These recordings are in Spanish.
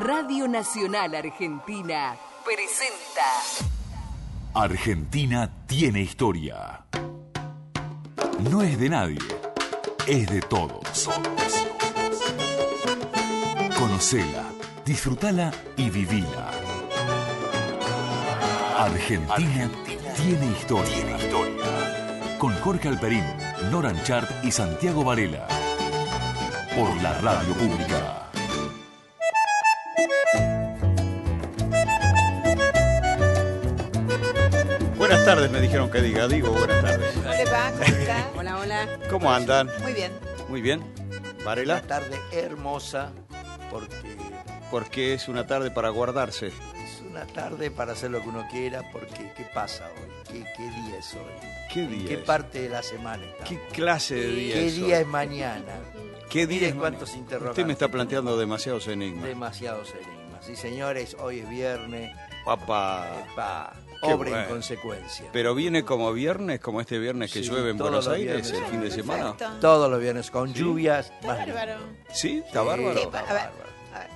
Radio Nacional Argentina presenta Argentina tiene historia. No es de nadie, es de todos. Conocela, disfrutala y vivila. Argentina, tiene historia. Con Jorge Alperín, Noran Chart y Santiago Varela. Por la radio pública. Buenas tardes, me dijeron que diga. Digo, buenas tardes. ¿Cómo le va? ¿Cómo está? Hola, hola. ¿Cómo andan? Muy bien. Muy bien. Varela, Una tarde hermosa porque porque es una tarde para guardarse. es una tarde para hacer lo que uno quiera porque ¿qué pasa hoy? ¿Qué, qué día es hoy? ¿Qué ¿En día ¿Qué es? parte de la semana estamos? ¿Qué clase de día ¿Qué es día hoy? es mañana? ¿Qué día Miren es cuántos interrogantes. Usted me está planteando demasiados enigmas. Demasiados enigmas. Sí, señores, hoy es viernes. Papá. Epa, Qué obra bueno. en consecuencia. Pero viene como viernes, como este viernes que Sí, llueve en Buenos Aires viernes. el fin de semana. Perfecto. Todos los viernes con lluvias. Está más bárbaro. ¿Sí? ¿Está Sí. bárbaro? Sí, Está a ver, bárbaro. a ver.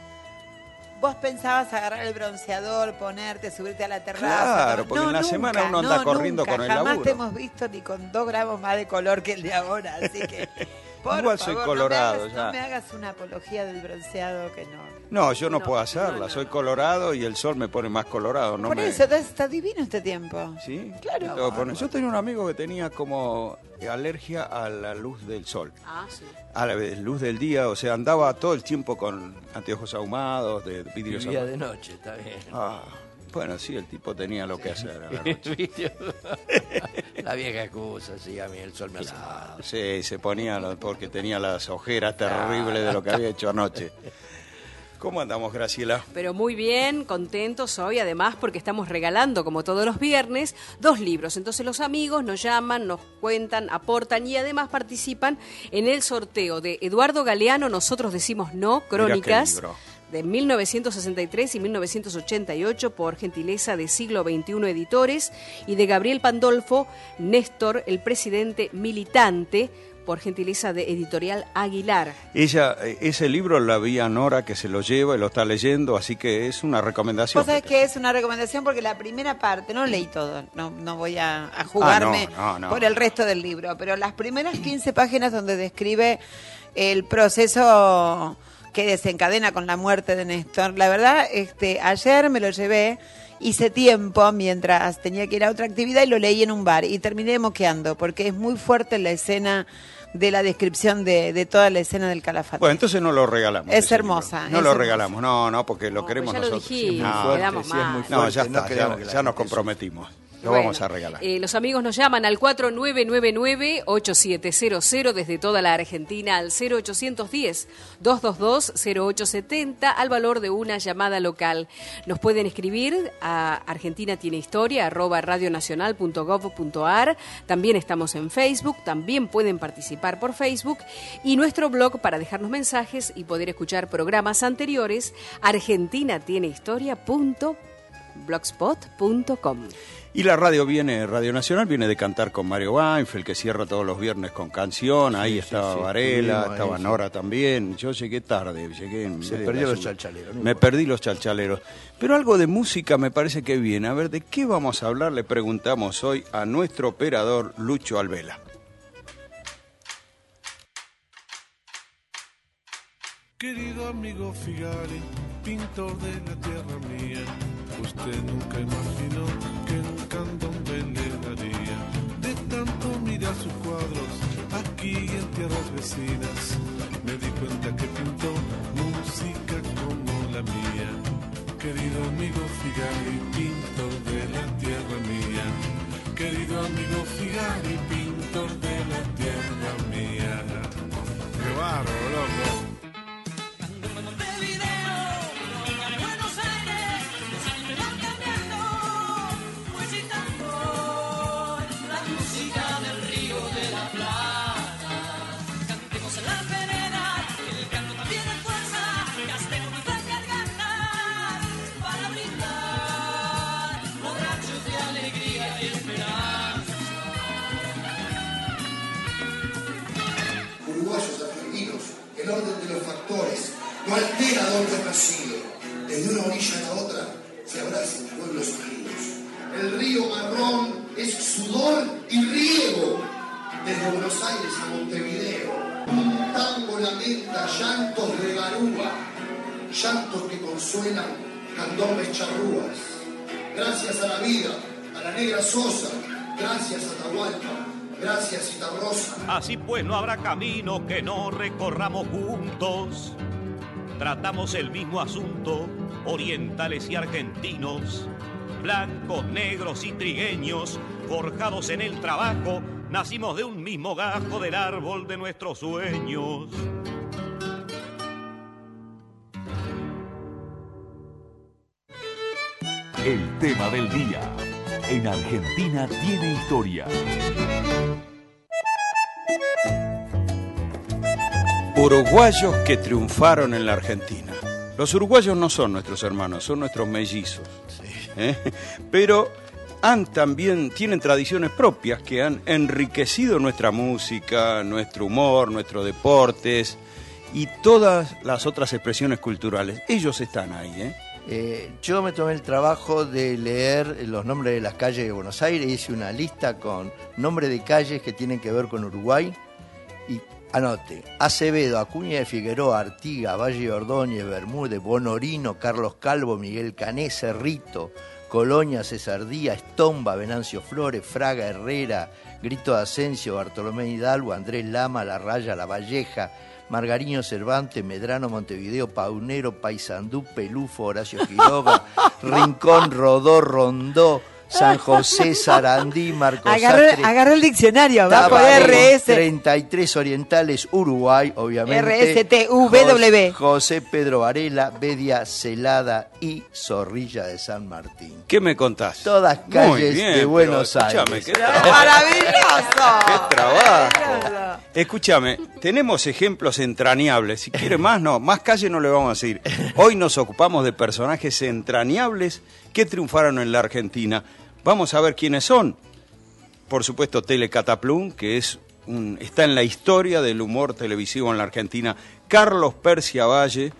Vos pensabas agarrar el bronceador, ponerte, subirte a la terraza. Claro, porque en la semana uno anda no, corriendo nunca, con el Jamás laburo. te hemos visto ni con dos gramos más de color que el de ahora, así que. Por Igual soy colorado, no me, hagas, ya. no me hagas una apología del bronceado que no. No, yo no, No, puedo hacerla. no, Soy colorado y el sol me pone más colorado. No Por me... eso, está divino este tiempo. ¿Sí? Claro. Yo tenía un amigo que tenía como alergia a la luz del sol. Ah, sí. A la vez, luz del día, o sea, andaba todo el tiempo con anteojos ahumados, de vidrios Día ahumados. de noche, está bien. Ah, bueno, sí, el tipo tenía lo que hacer. a la noche. la vieja excusa, sí, a mí el sol me mal. Sí, se ponía lo- porque tenía las ojeras terribles de lo que había hecho anoche. ¿Cómo andamos, Graciela? Pero muy bien, contentos hoy, además, porque estamos regalando, como todos los viernes, dos libros. Entonces los amigos nos llaman, nos cuentan, aportan y además participan en el sorteo de Eduardo Galeano, Nosotros Decimos No, Crónicas. libro. De 1963 y 1988 por gentileza de Siglo XXI Editores y de Gabriel Pandolfo, Néstor, el presidente militante, por gentileza de Editorial Aguilar. Ella, eh, ese libro la vi a Nora que se lo lleva y lo está leyendo, así que es una recomendación. Vos sabés que es una recomendación porque la primera parte, no leí todo, no, no voy a, a jugarme Ah, no, no, no. por el resto del libro, pero las primeras 15 páginas donde describe el proceso que desencadena con la muerte de Néstor, la verdad, este, ayer me lo llevé, hice tiempo mientras tenía que ir a otra actividad y lo leí en un bar y terminé moqueando porque es muy fuerte la escena de la descripción de, de toda la escena del calafate. Bueno, entonces no lo regalamos. Es hermosa, libro. No es lo hermosa. regalamos, no, no, porque lo No, queremos pues ya lo nosotros. dijimos, No, fuerte, sí, mal. no, ya fuerte, no está, ya, ya nos comprometimos. Lo Bueno, vamos a regalar. eh, los amigos nos llaman al 4999-8700 desde toda la Argentina al 0810-222-0870 al valor de una llamada local. Nos pueden escribir a Argentina tiene historia arroba radionacional.gov.ar. También estamos en Facebook, también pueden participar por Facebook y nuestro blog para dejarnos mensajes y poder escuchar programas anteriores argentinatienehistoria.blogspot.com. Y la radio viene, Radio Nacional viene de cantar con Mario Weinfeld, que cierra todos los viernes con canción. Ahí Sí, estaba sí, sí, Varela, estuvimos ahí, estaba sí. Nora también. Yo llegué tarde, llegué en Se perdió los chalchaleros, Me perdí los chalchaleros. Pero algo de música me parece que viene. A ver, ¿de qué vamos a hablar? Le preguntamos hoy a nuestro operador Lucho Alvela. Querido amigo Figari, pintor de la tierra mía, usted nunca imaginó que un candombe le daría. De tanto mirar sus cuadros, aquí en tierras vecinas, me di cuenta que pintó música como la mía. Querido amigo Figari, pintor de la tierra mía, querido amigo Figari, pintor de la tierra mía. ¡Qué bárbaro, loco! Desde una orilla a la otra se abrazan pueblos unidos. El río Marrón es sudor y riego. Desde Buenos Aires a Montevideo, un tango lamenta llantos de garúa, llantos que consuelan candombes charrúas. Gracias a la vida, a la negra Sosa, gracias a Tahualpa, gracias Citarrosa. Así pues no habrá camino que no recorramos juntos. Tratamos el mismo asunto, orientales y argentinos, blancos, negros y trigueños, forjados en el trabajo, nacimos de un mismo gajo del árbol de nuestros sueños. El tema del día. En Argentina tiene historia. Uruguayos que triunfaron en la Argentina. Los uruguayos no son nuestros hermanos, son nuestros mellizos. ¿Eh? Pero han también tienen tradiciones propias que han enriquecido nuestra música, nuestro humor, nuestros deportes y todas las otras expresiones culturales. Ellos están ahí, ¿eh? Eh, yo me tomé el trabajo de leer los nombres de las calles de Buenos Aires, hice una lista con nombres de calles que tienen que ver con Uruguay y anote, Acevedo, Acuña de Figueroa, Artiga, Valle Ordóñez, Bermúdez, Bonorino, Carlos Calvo, Miguel Cané, Cerrito, Colonia, César Díaz, Estomba, Venancio Flores, Fraga, Herrera, Grito de Asensio, Bartolomé Hidalgo, Andrés Lama, La Raya, La Valleja, Margariño Cervantes, Medrano, Montevideo, Paunero, Paysandú, Pelufo, Horacio Quiroga, Rincón, Rodó, Rondó, San José, Sarandí, Marcos Agarró, Sastre, agarró el diccionario, va por Tabaré, RS. 33 Orientales, Uruguay, obviamente. RST, UW. Jos- José Pedro Varela, Bedia Celada y Zorrilla de San Martín. ¿Qué me contás? Todas calles bien, de Buenos escúchame, Aires. qué. ¡Maravilloso! ¡Qué trabajo! Escúchame, tenemos ejemplos entrañables. Si quiere más, no, más calle no le vamos a decir. Hoy nos ocupamos de personajes entrañables que triunfaron en la Argentina. Vamos a ver quiénes son. Por supuesto, Tele Cataplum, que es un- está en la historia del humor televisivo en la Argentina. Carlos Persia Valle,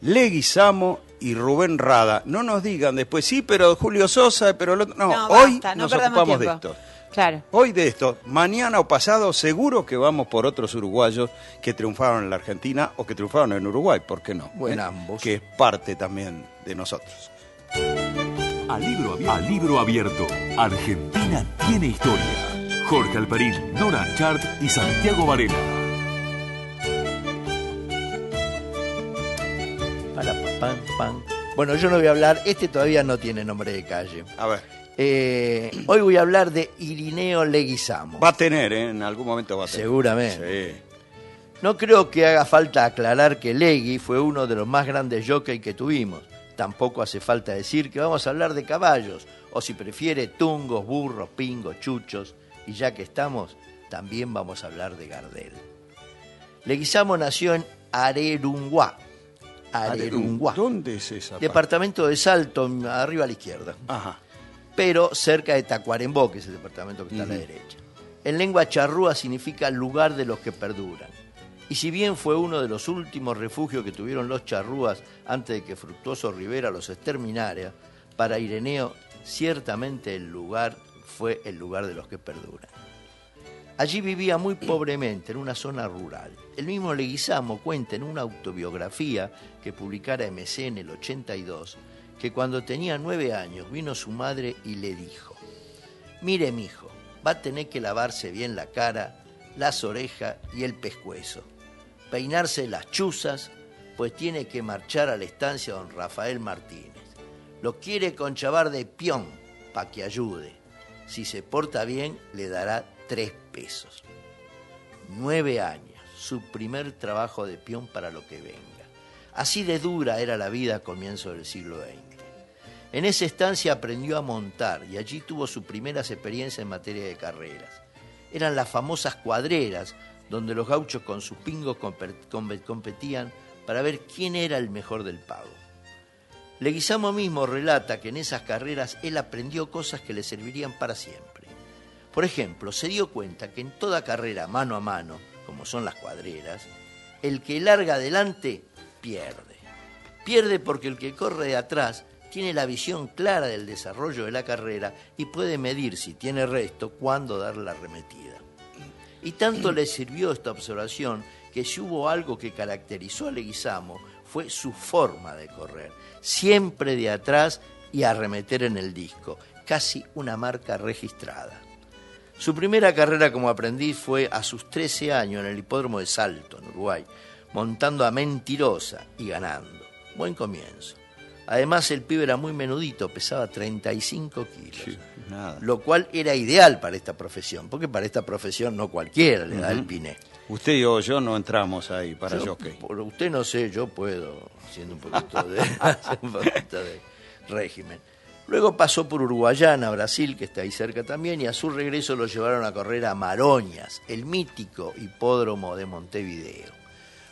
Leguizamo y Rubén Rada. No nos digan después, sí, pero Julio Sosa, pero el otro. No, No, hoy basta, no nos ocupamos de esto. Claro. Hoy de esto, mañana o pasado seguro que vamos por otros uruguayos que triunfaron en la Argentina o que triunfaron en Uruguay, ¿por qué no? Bueno, ¿Eh? ambos. Que es parte también de nosotros. A libro, abi- a libro abierto. Argentina tiene historia. Jorge Alperín, Nora Chart y Santiago Varela. Para, pa, pam, pam. Bueno, yo no voy a hablar, este todavía no tiene nombre de calle. A ver, Eh, hoy voy a hablar de Irineo Leguizamo. va a tener, ¿eh? en algún momento va a tener. Seguramente. Sí. No creo que haga falta aclarar que Legui fue uno de los más grandes jockeys que tuvimos. Tampoco hace falta decir que vamos a hablar de caballos, o si prefiere, tungos, burros, pingos, chuchos. Y ya que estamos, también vamos a hablar de Gardel. Leguizamo nació en Arerunguá. Arerunguá. ¿Dónde es esa? parte? Departamento de Salto, arriba a la izquierda. Ajá. pero cerca de Tacuarembó, que es el departamento que está a la derecha. En lengua charrúa significa lugar de los que perduran. Y si bien fue uno de los últimos refugios que tuvieron los charrúas antes de que Fructuoso Rivera los exterminara, para Ireneo ciertamente el lugar fue el lugar de los que perduran. Allí vivía muy pobremente, en una zona rural. El mismo Leguizamo cuenta en una autobiografía que publicara MC en el 82 que cuando tenía nueve años vino su madre y le dijo, mire mijo, va a tener que lavarse bien la cara, las orejas y el pescuezo, peinarse las chuzas, pues tiene que marchar a la estancia don Rafael Martínez. Lo quiere con chavar de pión, pa' que ayude. Si se porta bien, le dará tres pesos. Nueve años, su primer trabajo de peón para lo que venga. Así de dura era la vida a comienzo del siglo XX. En esa estancia aprendió a montar y allí tuvo sus primeras experiencias en materia de carreras. Eran las famosas cuadreras, donde los gauchos con sus pingos compe- com- competían para ver quién era el mejor del pago. Leguizamo mismo relata que en esas carreras él aprendió cosas que le servirían para siempre. Por ejemplo, se dio cuenta que en toda carrera mano a mano, como son las cuadreras, el que larga adelante pierde. Pierde porque el que corre de atrás tiene la visión clara del desarrollo de la carrera y puede medir si tiene resto, cuándo dar la arremetida. Y tanto le sirvió esta observación que si hubo algo que caracterizó a Leguizamo fue su forma de correr, siempre de atrás y arremeter en el disco, casi una marca registrada. Su primera carrera como aprendiz fue a sus 13 años en el hipódromo de Salto, en Uruguay, montando a Mentirosa y ganando. Buen comienzo. Además, el pibe era muy menudito, pesaba 35 kilos. Sí, nada. Lo cual era ideal para esta profesión, porque para esta profesión no cualquiera le da el piné. Usted y yo, yo no entramos ahí para Yo, jockey. por usted no sé, yo puedo, haciendo un poquito de, un poquito de régimen. Luego pasó por Uruguayana, Brasil, que está ahí cerca también, y a su regreso lo llevaron a correr a Maroñas, el mítico hipódromo de Montevideo.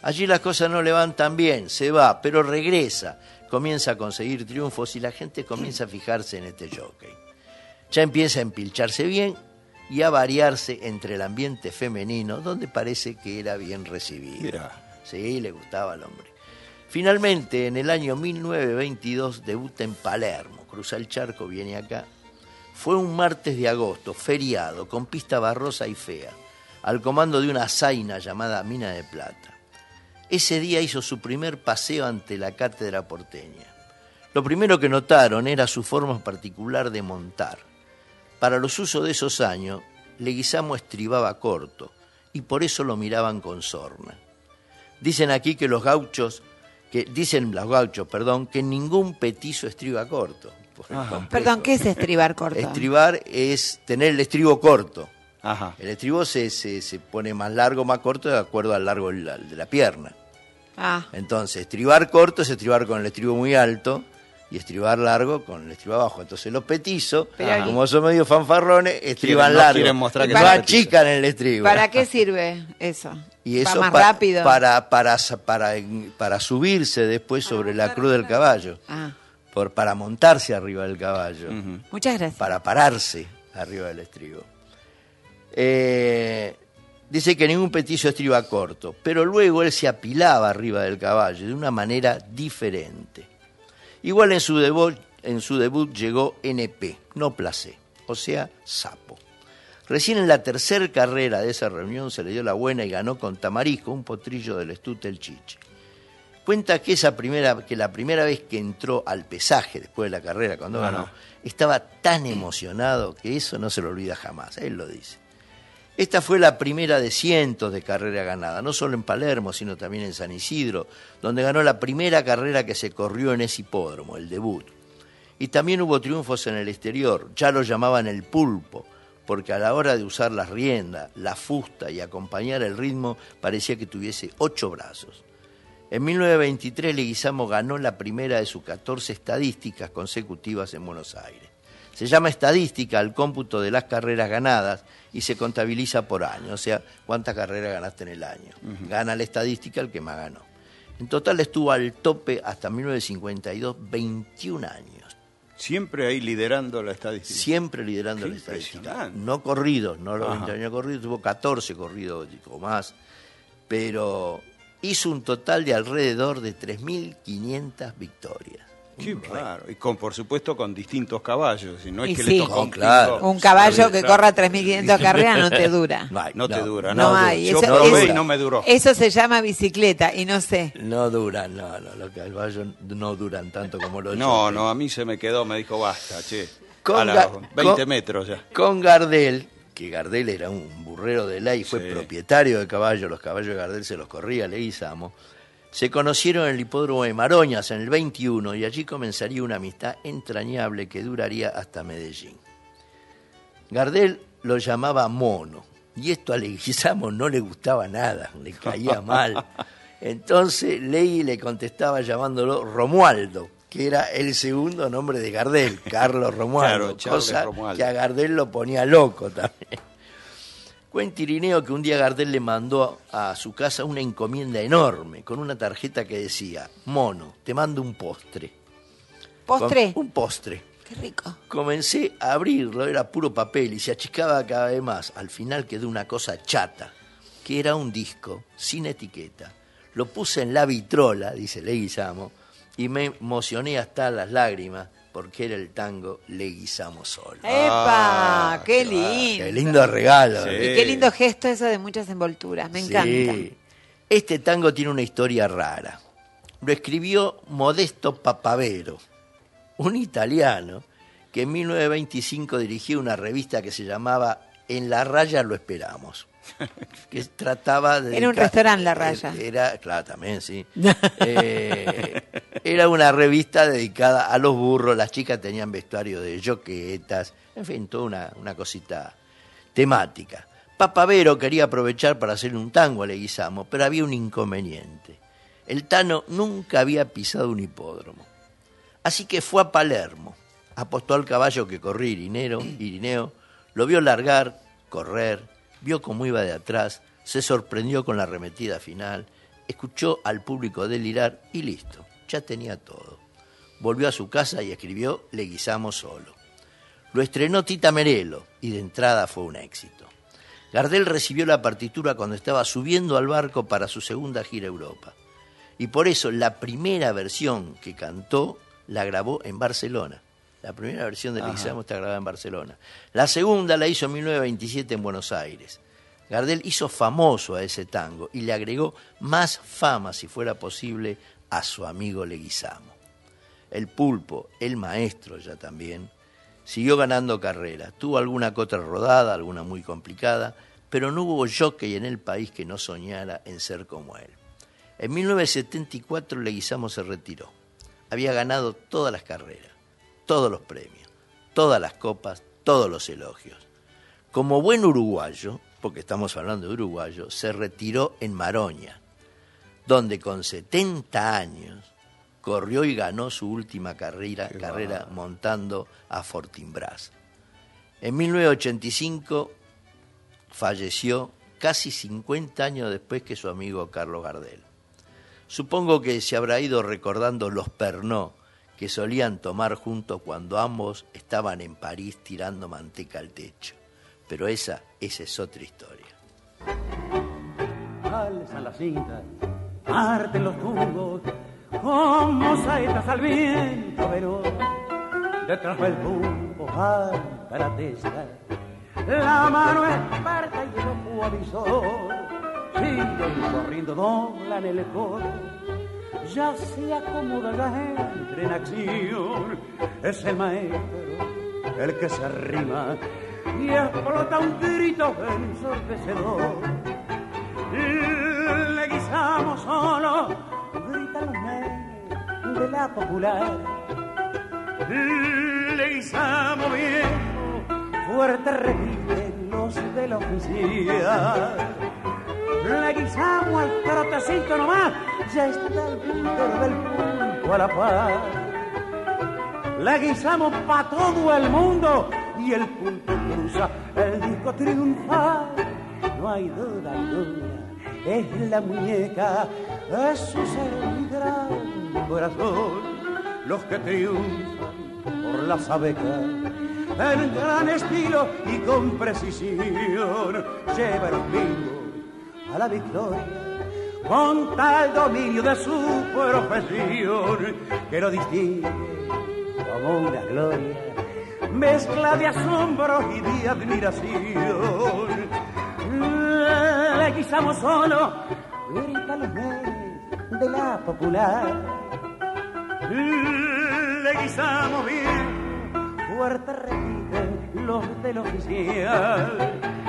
Allí las cosas no le van tan bien, se va, pero regresa, comienza a conseguir triunfos y la gente comienza a fijarse en este jockey. Ya empieza a empilcharse bien y a variarse entre el ambiente femenino, donde parece que era bien recibido. Mirá. Sí, le gustaba al hombre. Finalmente, en el año 1922, debuta en Palermo, cruza el charco, viene acá. Fue un martes de agosto, feriado, con pista barrosa y fea, al comando de una zaina llamada Mina de Plata. Ese día hizo su primer paseo ante la cátedra porteña. Lo primero que notaron era su forma particular de montar. Para los usos de esos años, Leguizamo estribaba corto, y por eso lo miraban con sorna. Dicen aquí que los gauchos, que dicen los gauchos, perdón, que ningún petizo estriba corto. Perdón, ¿qué es estribar corto? Estribar es tener el estribo corto. Ajá. El estribo se, se, se pone más largo, más corto, de acuerdo al largo de la, de la pierna. Ah, Entonces, estribar corto es estribar con el estribo muy alto y estribar largo con el estribo abajo. Entonces, los petizos, Pero- como son medio fanfarrones, estriban Quieren- no largo. quieren mostrar que no achican el estribo. ¿para qué sirve eso? Y eso ¿Para más pa- rápido? Para, para, para, para subirse después sobre la cruz del caballo. Ah, Por, para montarse arriba del caballo. muchas gracias. Para pararse arriba del estribo. Eh, dice que ningún petizo estriba corto, pero luego él se apilaba arriba del caballo de una manera diferente. Igual en su debut, en su debut llegó NP, no placé, o sea, sapo. Recién en la tercera carrera de esa reunión se le dio la buena y ganó con Tamarisco, un potrillo del Estute el Chiche. Cuenta que esa primera, que la primera vez que entró al pesaje después de la carrera, cuando ganó, estaba tan emocionado que eso no se lo olvida jamás. Él lo dice. Esta fue la primera de cientos de carreras ganadas, no solo en Palermo, sino también en San Isidro, donde ganó la primera carrera que se corrió en ese hipódromo, el debut. Y también hubo triunfos en el exterior, ya lo llamaban el pulpo, porque a la hora de usar las riendas, la fusta y acompañar el ritmo parecía que tuviese ocho brazos. En 1923 Leguizamo ganó la primera de sus 14 estadísticas consecutivas en Buenos Aires. Se llama estadística al cómputo de las carreras ganadas y se contabiliza por año, o sea, cuántas carreras ganaste en el año. Gana la estadística el que más ganó. En total estuvo al tope hasta 1952, 21 años. Siempre ahí liderando la estadística. Siempre liderando Qué la estadística. No corridos, no los Ajá. 20 años corridos, tuvo 14 corridos o más, pero hizo un total de alrededor de 3.500 victorias. Qué raro. Y con, por supuesto, con distintos caballos. Y no es Y que sí. le tocó Oh, claro. Un caballo que Claro. corra 3.500 carreras no te dura. No hay, No te dura, No no. hay. Yo Eso- probé eso- y no me duró. Eso se llama bicicleta y no sé. No duran, no, no, los caballos no duran tanto como los No, no, a mí se me quedó, me dijo, basta, che. Con a los ga- 20 con- metros ya. Con Gardel, que Gardel era un burrero de ley, fue Sí. propietario de caballos, los caballos de Gardel se los corría Leguizamo, se conocieron en el hipódromo de Maroñas en el 21 y allí comenzaría una amistad entrañable que duraría hasta Medellín. Gardel lo llamaba mono y esto a Leguizamo no le gustaba nada, le caía mal. Entonces Legui le contestaba llamándolo Romualdo, que era el segundo nombre de Gardel, Carlos Romualdo, Claro, cosa Romualdo. que a Gardel lo ponía loco también. Cuenta Irineo que un día Gardel le mandó a su casa una encomienda enorme con una tarjeta que decía, mono, te mando un postre. ¿Postre? Con- un postre. Qué rico. Comencé a abrirlo, era puro papel y se achicaba cada vez más. Al final quedó una cosa chata, que era un disco sin etiqueta. Lo puse en la vitrola, dice Leguizamo, y me emocioné hasta las lágrimas porque era el tango Leguizamo solo. ¡Epa! Ah, ¡Qué qué lindo! Qué lindo regalo. Sí. Y qué lindo gesto eso de muchas envolturas, me Sí. encanta. Este tango tiene una historia rara. Lo escribió Modesto Papavero, un italiano que en 1925 dirigió una revista que se llamaba En la raya lo esperamos. Que trataba de. Era un restaurante, La Raya. Era, claro, también, sí. Eh, era una revista dedicada a los burros. Las chicas tenían vestuario de yoquetas. En fin, toda una, una cosita temática. Papavero quería aprovechar para hacer un tango a Leguizamo, pero había un inconveniente. El Tano nunca había pisado un hipódromo. Así que fue a Palermo, apostó al caballo que corría Irineo, Irineo, lo vio largar, correr, vio cómo iba de atrás, se sorprendió con la arremetida final, escuchó al público delirar y listo, ya tenía todo. Volvió a su casa y escribió Leguizamo solo. Lo estrenó Tita Merelo y de entrada fue un éxito. Gardel recibió la partitura cuando estaba subiendo al barco para su segunda gira a Europa. Y por eso la primera versión que cantó la grabó en Barcelona. La primera versión del Leguizamo está grabada en Barcelona. La segunda la hizo en 1927 en Buenos Aires. Gardel hizo famoso a ese tango y le agregó más fama, si fuera posible, a su amigo Leguizamo. El pulpo, el maestro ya también, siguió ganando carreras. Tuvo alguna que otra rodada, alguna muy complicada, pero no hubo jockey en el país que no soñara en ser como él. En 1974 Leguizamo se retiró. Había ganado todas las carreras, todos los premios, todas las copas, todos los elogios. Como buen uruguayo, porque estamos hablando de uruguayo, se retiró en Maroña, donde con 70 años corrió y ganó su última carrera, carrera montando a Fortinbras. En 1985 falleció casi 50 años después que su amigo Carlos Gardel. Supongo que se habrá ido recordando los pernó que solían tomar juntos cuando ambos estaban en París tirando manteca al techo. Pero esa, esa es otra historia. alzan la cinta, parten los tubos, como saetas al viento veloz. Detrás del pulpo alta la testa, la mano experta y el ojo avisor. Siguen corriendo, doblan el coro, ya se acomoda la gente en acción. Es el maestro el que se arrima y explota un grito ensordecedor. Le guisamos solo, gritan los nenes de la popular. Le guisamos viejo, fuerte repiten los de la oficina. Le guisamos al trotecito nomás, ya está el punto del pulpo a la par. Le guisamos pa' todo el mundo y el pulpo cruza el disco triunfal. No hay duda alguna, es la muñeca, es su ser mi gran corazón. Los que triunfan por la sabeca, en gran estilo y con precisión, llevan vivo a la victoria con tal dominio de su profesión que lo distingue como una gloria, mezcla de asombro y de admiración. Le guisamos solo, los de la popular. Le guisamos bien, fuerte repiten los del oficial.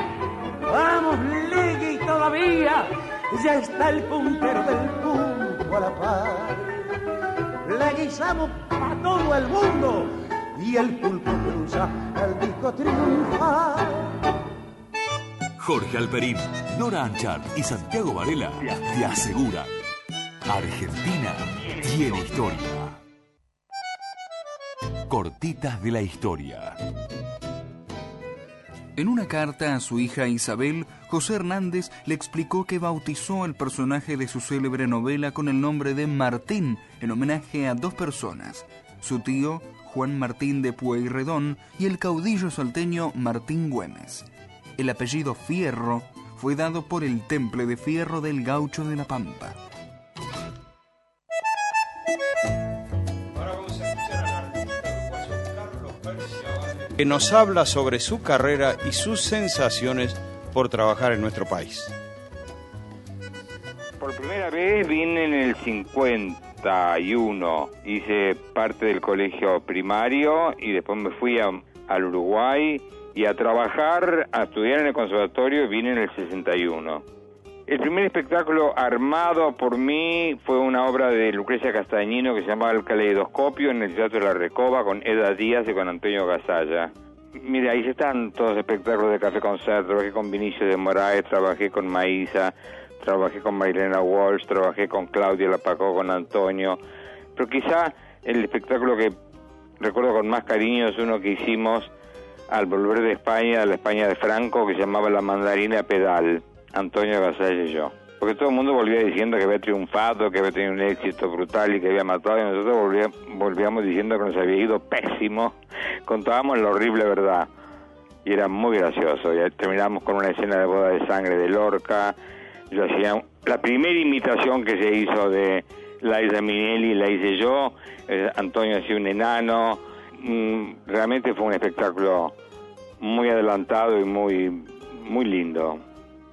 Vamos, Legui, todavía ya está el puntero del pulpo a la par. Le guisamos para todo el mundo y el pulpo cruza el disco triunfal. Jorge Alperín, Nora Anchart y Santiago Varela te aseguran. Argentina tiene historia. Cortitas de la historia. En una carta a su hija Isabel, José Hernández le explicó que bautizó al personaje de su célebre novela con el nombre de Martín, en homenaje a dos personas, su tío Juan Martín de Pueyrredón y el caudillo salteño Martín Güemes. El apellido Fierro fue dado por el temple de Fierro del Gaucho de la Pampa. Que nos habla sobre su carrera y sus sensaciones por trabajar en nuestro país. Por primera vez vine en el 51, hice parte del colegio primario y después me fui a- al Uruguay y a trabajar, a estudiar en el conservatorio vine en el 61. El primer espectáculo armado por mí fue una obra de Lucrecia Castañino que se llamaba El Caleidoscopio en el Teatro de la Recoba con Eda Díaz y con Antonio Gasalla. Mira, ahí están todos los espectáculos de Café Concert, trabajé con Vinicio de Moraes, trabajé con Maísa, trabajé con Marilena Walsh, trabajé con Claudia Lapacó, con Antonio, pero quizá el espectáculo que recuerdo con más cariño es uno que hicimos al volver de España, a la España de Franco, que se llamaba La Mandarina Pedal, Antonio Gasalla y yo. Porque todo el mundo volvía diciendo que había triunfado, que había tenido un éxito brutal y que había matado, y nosotros volvía- volvíamos diciendo que nos había ido pésimo. Contábamos la horrible verdad. Y era muy gracioso. Y terminamos con una escena de boda de sangre de Lorca. Yo hacía la primera imitación que se hizo de Liza Minnelli, la hice yo. Eh, Antonio hacía un enano. Mm, realmente fue un espectáculo muy adelantado y muy, muy lindo.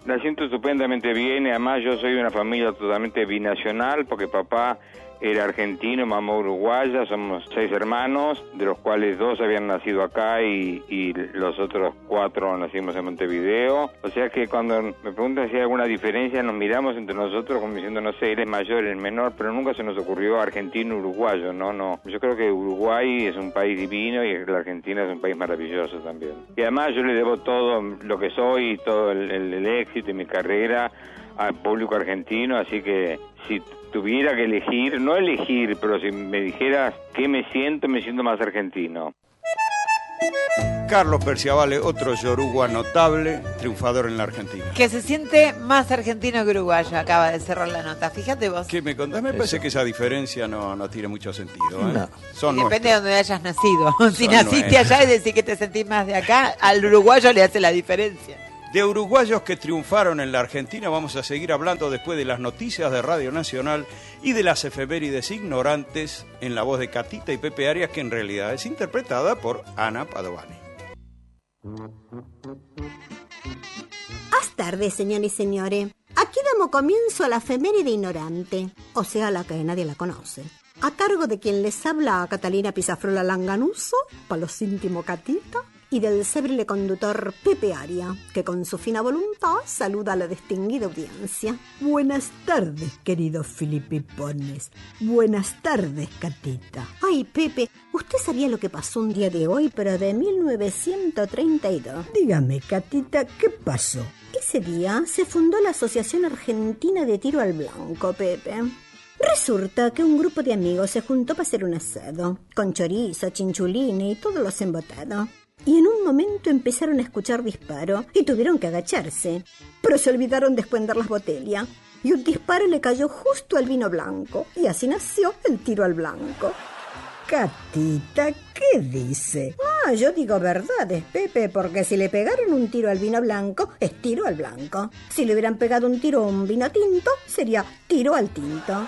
La siento estupendamente bien, y además yo soy de una familia totalmente binacional porque papá era argentino, mamá uruguaya, somos seis hermanos, de los cuales dos habían nacido acá y, y los otros cuatro nacimos en Montevideo. O sea que cuando me preguntan si hay alguna diferencia, nos miramos entre nosotros como diciendo, no sé, él es mayor, él es menor, pero nunca se nos ocurrió argentino-uruguayo, no, no. Yo creo que Uruguay es un país divino y la Argentina es un país maravilloso también. Y además yo le debo todo lo que soy, todo el, el- el éxito y mi carrera al público argentino, así que si tuviera que elegir, no elegir, pero si me dijeras qué me siento, me siento más argentino. Carlos Perciavale, otro yoruba notable, triunfador en la Argentina. Que se siente más argentino que uruguayo, acaba de cerrar la nota. Fíjate vos. ¿Qué me contás? Me parece que esa diferencia no, no tiene mucho sentido. ¿eh? Son Depende de donde hayas nacido. Si Son naciste nuestros. allá y decís que te sentís más de acá, al uruguayo le hace la diferencia. De uruguayos que triunfaron en la Argentina vamos a seguir hablando después de las noticias de Radio Nacional y de las efemérides ignorantes en la voz de Catita y Pepe Arias, que en realidad es interpretada por Ana Padovani. Buenas tardes, señores y señores. Aquí damos comienzo a la efeméride ignorante, o sea, la que nadie la conoce. A cargo de quien les habla Catalina Pizafrola Langanuso, para los íntimos Catita, y del célebre conductor Pepe Aria, que con su fina voluntad saluda a la distinguida audiencia. Buenas tardes, queridos filipipones. Buenas tardes, Catita. Ay, Pepe, ¿usted sabía lo que pasó un día de hoy, pero de 1932? Dígame, Catita, ¿qué pasó? Ese día se fundó la Asociación Argentina de Tiro al Blanco, Pepe. Resulta que un grupo de amigos se juntó para hacer un asado, con chorizo, chinchulines y todos los embotados. Y en un momento empezaron a escuchar disparos y tuvieron que agacharse. Pero se olvidaron de esconder las botellas. Y un disparo le cayó justo al vino blanco. Y así nació el tiro al blanco. Catita, ¿qué dice? Ah, yo digo verdades, Pepe, porque si le pegaron un tiro al vino blanco, es tiro al blanco. Si le hubieran pegado un tiro a un vino tinto, sería tiro al tinto.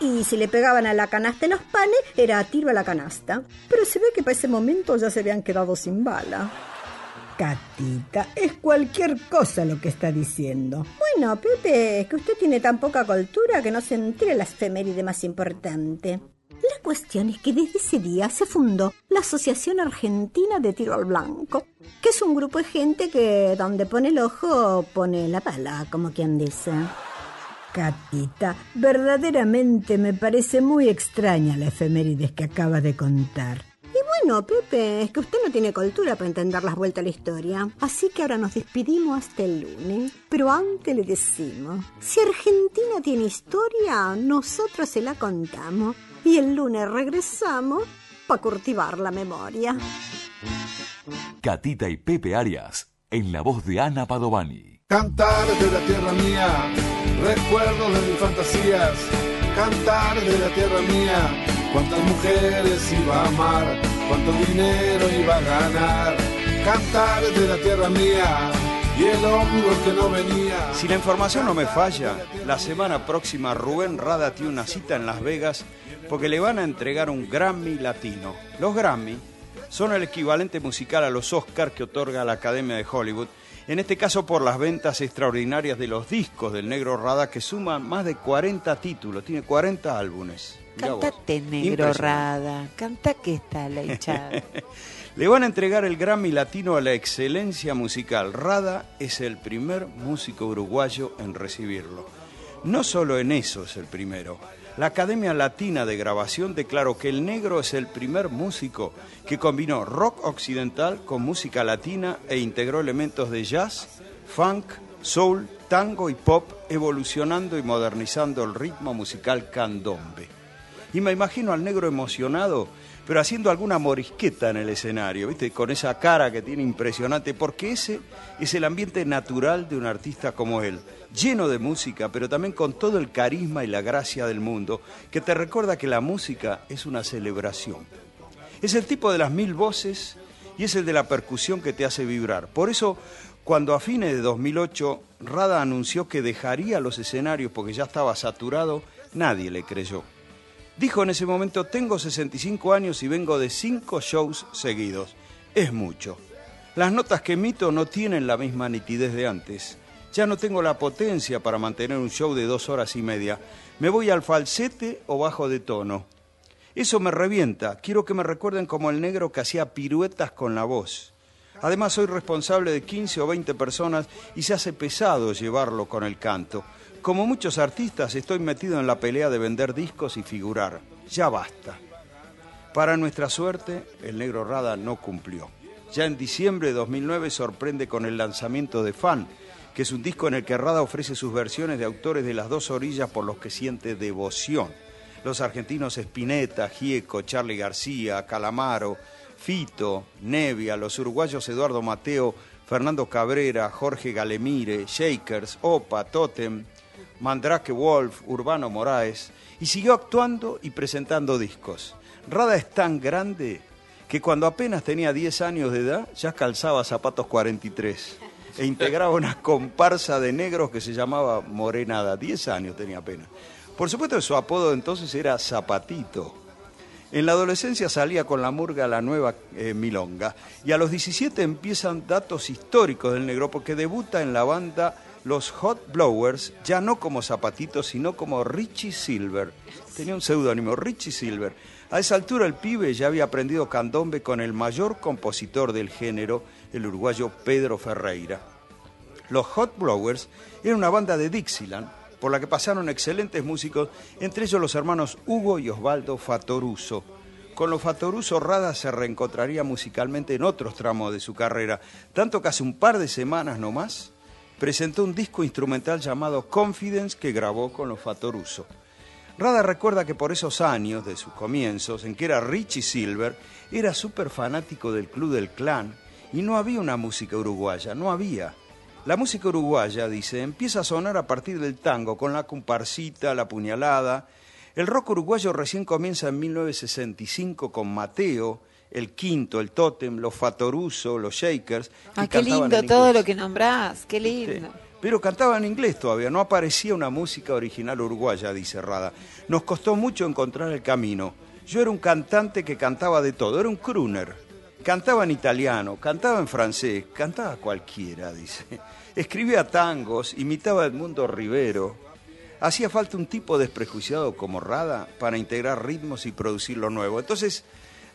Y si le pegaban a la canasta en los panes, era tiro a la canasta. Pero se ve que para ese momento ya se habían quedado sin bala. Catita, es cualquier cosa lo que está diciendo. Bueno, Pepe, es que usted tiene tan poca cultura que no se entere la efeméride más importante. La cuestión es que desde ese día se fundó la Asociación Argentina de Tiro al Blanco, que es un grupo de gente que donde pone el ojo pone la bala, como quien dice. Catita, verdaderamente me parece muy extraña la efemérides que acaba de contar. Y bueno, Pepe, es que usted no tiene cultura para entender las vueltas a la historia. Así que ahora nos despedimos hasta el lunes. Pero antes le decimos, si Argentina tiene historia, nosotros se la contamos. Y el lunes regresamos para cultivar la memoria. Catita y Pepe Arias, en la voz de Ana Padovani. Cantar de la tierra mía, recuerdos de mis fantasías. Cantar de la tierra mía, cuántas mujeres iba a amar, cuánto dinero iba a ganar. Cantar de la tierra mía, y el ómnibus que no venía. Si la información no me falla, la semana próxima Rubén Rada tiene una cita en Las Vegas porque le van a entregar un Grammy latino. Los Grammy son el equivalente musical a los Oscars que otorga la Academia de Hollywood, en este caso por las ventas extraordinarias de los discos del Negro Rada que suman más de 40 títulos, tiene 40 álbumes. Cántate, negro rada. Canta que está la hinchada. Le van a entregar el Grammy Latino a la excelencia musical. Rada es el primer músico uruguayo en recibirlo. No solo en eso es el primero. La Academia Latina de Grabación declaró que el negro es el primer músico que combinó rock occidental con música latina e integró elementos de jazz, funk, soul, tango y pop, evolucionando y modernizando el ritmo musical candombe. Y me imagino al negro emocionado, pero haciendo alguna morisqueta en el escenario, ¿viste? Con esa cara que tiene impresionante, porque ese es el ambiente natural de un artista como él, lleno de música, pero también con todo el carisma y la gracia del mundo, que te recuerda que la música es una celebración. Es el tipo de las mil voces y es el de la percusión que te hace vibrar. Por eso, cuando a fines de 2008 Rada anunció que dejaría los escenarios porque ya estaba saturado, nadie le creyó. Dijo en ese momento, tengo 65 años y vengo de cinco shows seguidos. Es mucho. Las notas que emito no tienen la misma nitidez de antes. Ya no tengo la potencia para mantener un show de dos horas y media. Me voy al falsete o bajo de tono. Eso me revienta. Quiero que me recuerden como el negro que hacía piruetas con la voz. Además soy responsable de 15 o 20 personas y se hace pesado llevarlo con el canto. Como muchos artistas estoy metido en la pelea de vender discos y figurar. Ya basta. Para nuestra suerte, el negro Rada no cumplió. Ya en diciembre de 2009 sorprende con el lanzamiento de Fan, que es un disco en el que Rada ofrece sus versiones de autores de las dos orillas por los que siente devoción. Los argentinos Spinetta, Gieco, Charlie García, Calamaro, Fito, Nevia, los uruguayos Eduardo Mateo, Fernando Cabrera, Jorge Galemire, Shakers, Opa, Totem, Mandrake Wolf, Urbano Moraes, y siguió actuando y presentando discos. Rada es tan grande que cuando apenas tenía 10 años de edad ya calzaba zapatos 43 e integraba una comparsa de negros que se llamaba Morenada. 10 años tenía apenas. Por supuesto, su apodo entonces era Zapatito. En la adolescencia salía con la murga La Nueva eh, Milonga y a los 17 empiezan datos históricos del negro porque debuta en la banda Los Hot Blowers, ya no como Zapatito, sino como Richie Silver. Tenía un seudónimo, Richie Silver. A esa altura el pibe ya había aprendido candombe con el mayor compositor del género, el uruguayo Pedro Ferreira. Los Hot Blowers eran una banda de Dixieland por la que pasaron excelentes músicos, entre ellos los hermanos Hugo y Osvaldo Fatoruso. Con los Fatoruso Rada se reencontraría musicalmente en otros tramos de su carrera, tanto que hace un par de semanas nomás presentó un disco instrumental llamado Confidence que grabó con los Fatoruso. Rada recuerda que por esos años de sus comienzos, en que era Richie Silver, era súper fanático del Club del Clan y no había una música uruguaya, no había. La música uruguaya, dice, empieza a sonar a partir del tango, con la comparsita, la puñalada. El rock uruguayo recién comienza en 1965 con Mateo, el Quinto, el Totem, los Fatoruso, los Shakers. Ay, qué cantaban lindo todo lo que nombrás. Qué lindo. Pero cantaba en inglés todavía, no aparecía una música original uruguaya, dice Rada. Nos costó mucho encontrar el camino. Yo era un cantante que cantaba de todo, era un crooner. Cantaba en italiano, cantaba en francés, cantaba cualquiera, dice. Escribía tangos, imitaba a Edmundo Rivero. Hacía falta un tipo desprejuiciado como Rada para integrar ritmos y producir lo nuevo. Entonces,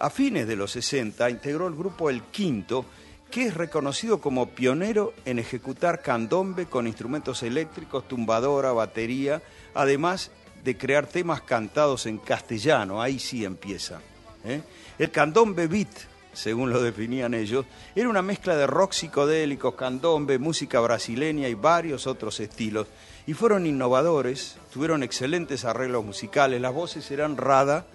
a fines de los 60, integró el grupo El Quinto, que es reconocido como pionero en ejecutar candombe con instrumentos eléctricos, tumbadora, batería, además de crear temas cantados en castellano, ahí sí empieza. ¿eh? El candombe beat, según lo definían ellos, era una mezcla de rock psicodélico, candombe, música brasileña y varios otros estilos. Y fueron innovadores, tuvieron excelentes arreglos musicales, las voces eran Rada,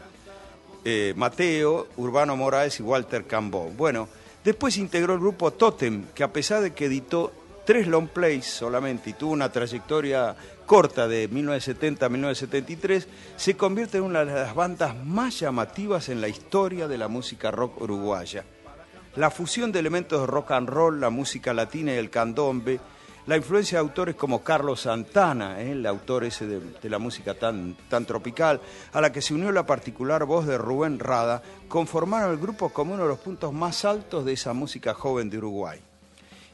eh, Mateo, Urbano Moraes y Walter Cambó. Bueno, después integró el grupo Totem, que a pesar de que editó tres long plays solamente y tuvo una trayectoria corta de 1970 a 1973, se convierte en una de las bandas más llamativas en la historia de la música rock uruguaya. la fusión de elementos de rock and roll, la música latina y el candombe, la influencia de autores como Carlos Santana, ¿eh? el autor ese de, la música tan, tan tropical, a la que se unió la particular voz de Rubén Rada, conformaron el grupo como uno de los puntos más altos de esa música joven de Uruguay.